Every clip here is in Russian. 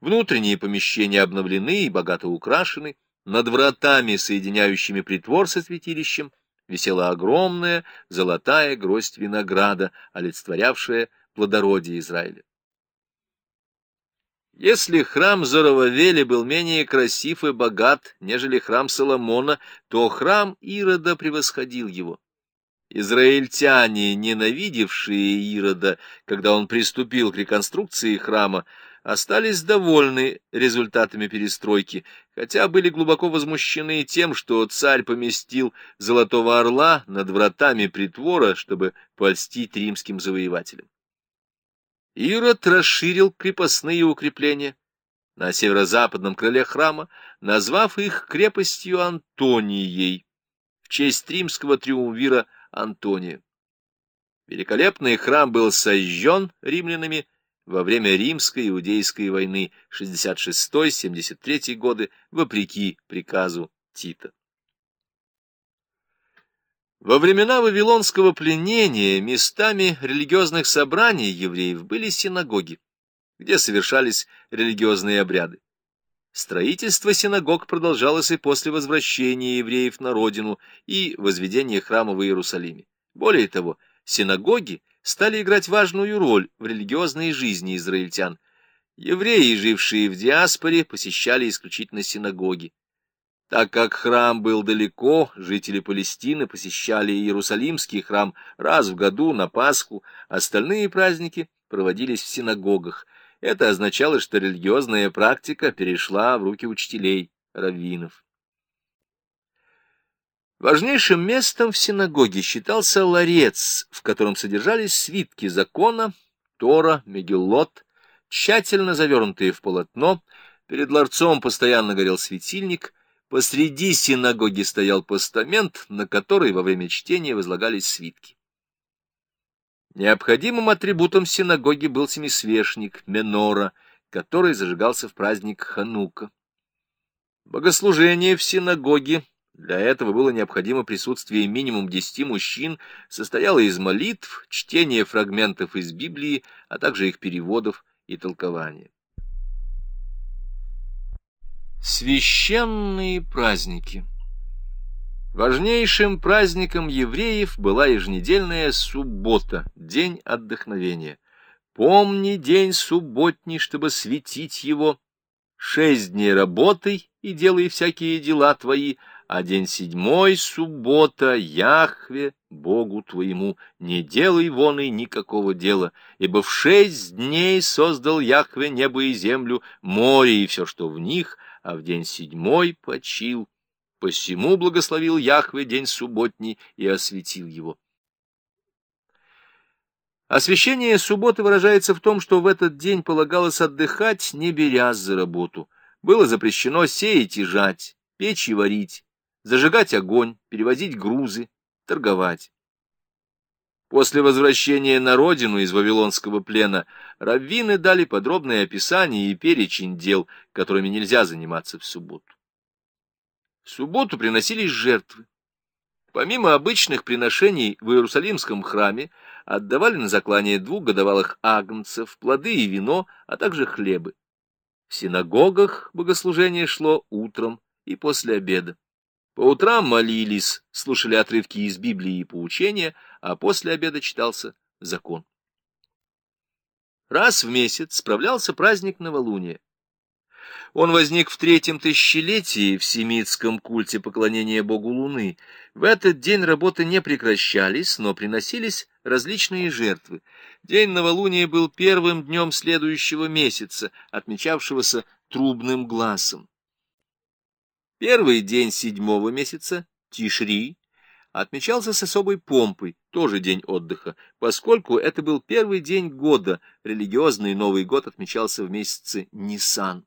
Внутренние помещения обновлены и богато украшены. Над вратами, соединяющими притвор со святилищем, висела огромная золотая гроздь винограда, олицетворявшая плодородие Израиля. Если храм Зоровавеля был менее красив и богат, нежели храм Соломона, то храм Ирода превосходил его. Израильтяне, ненавидевшие Ирода, когда он приступил к реконструкции храма, остались довольны результатами перестройки, хотя были глубоко возмущены тем, что царь поместил золотого орла над вратами притвора, чтобы польстить римским завоевателям. Ирод расширил крепостные укрепления на северо-западном крыле храма, назвав их крепостью Антонией в честь римского триумвира Антония. Великолепный храм был сожжен римлянами во время Римской Иудейской войны 66-73 годы, вопреки приказу Тита. Во времена Вавилонского пленения местами религиозных собраний евреев были синагоги, где совершались религиозные обряды. Строительство синагог продолжалось и после возвращения евреев на родину и возведения храма в Иерусалиме. Более того, синагоги стали играть важную роль в религиозной жизни израильтян. Евреи, жившие в диаспоре, посещали исключительно синагоги. Так как храм был далеко, жители Палестины посещали Иерусалимский храм раз в году на Пасху, остальные праздники проводились в синагогах. Это означало, что религиозная практика перешла в руки учителей, раввинов. Важнейшим местом в синагоге считался ларец, в котором содержались свитки закона, Тора, Мегиллот, тщательно завернутые в полотно. Перед ларцом постоянно горел светильник. Посреди синагоги стоял постамент, на который во время чтения возлагались свитки. Необходимым атрибутом синагоги был семисвешник, менора, который зажигался в праздник Ханука. Богослужение в синагоге для этого было необходимо присутствие минимум десяти мужчин, состояло из молитв, чтения фрагментов из Библии, а также их переводов и толкования. Священные праздники Важнейшим праздником евреев была еженедельная суббота, день отдохновения. Помни день субботний, чтобы светить его. Шесть дней работай и делай всякие дела твои, а день седьмой — суббота, Яхве, Богу твоему, не делай вон и никакого дела, ибо в шесть дней создал Яхве небо и землю, море и все, что в них, а в день седьмой почил. Посему благословил Яхве день субботний и осветил его. Освящение субботы выражается в том, что в этот день полагалось отдыхать, не берясь за работу. Было запрещено сеять и жать, печь и варить, зажигать огонь, перевозить грузы, торговать. После возвращения на родину из Вавилонского плена раввины дали подробное описание и перечень дел, которыми нельзя заниматься в субботу. В субботу приносились жертвы. Помимо обычных приношений в Иерусалимском храме отдавали на заклание двух годовалых агнцев, плоды и вино, а также хлебы. В синагогах богослужение шло утром и после обеда. По утрам молились, слушали отрывки из Библии и поучения, а после обеда читался закон. Раз в месяц справлялся праздник новолуния. Он возник в третьем тысячелетии в семитском культе поклонения богу Луны. В этот день работы не прекращались, но приносились различные жертвы. День новолуния был первым днем следующего месяца, отмечавшегося трубным глазом. Первый день седьмого месяца, Тишри, отмечался с особой помпой, тоже день отдыха, поскольку это был первый день года, религиозный Новый год отмечался в месяце Нисан.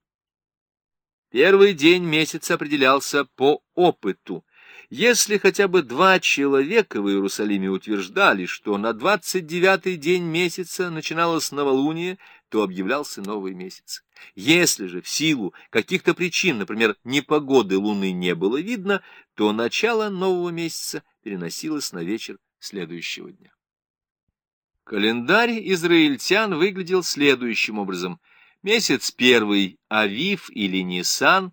Первый день месяца определялся по опыту. Если хотя бы два человека в Иерусалиме утверждали, что на двадцать девятый день месяца начиналось новолуние, то объявлялся новый месяц. Если же в силу каких-то причин, например, непогоды луны не было видно, то начало нового месяца переносилось на вечер следующего дня. Календарь израильтян выглядел следующим образом. Месяц первый, Авив или Нисан,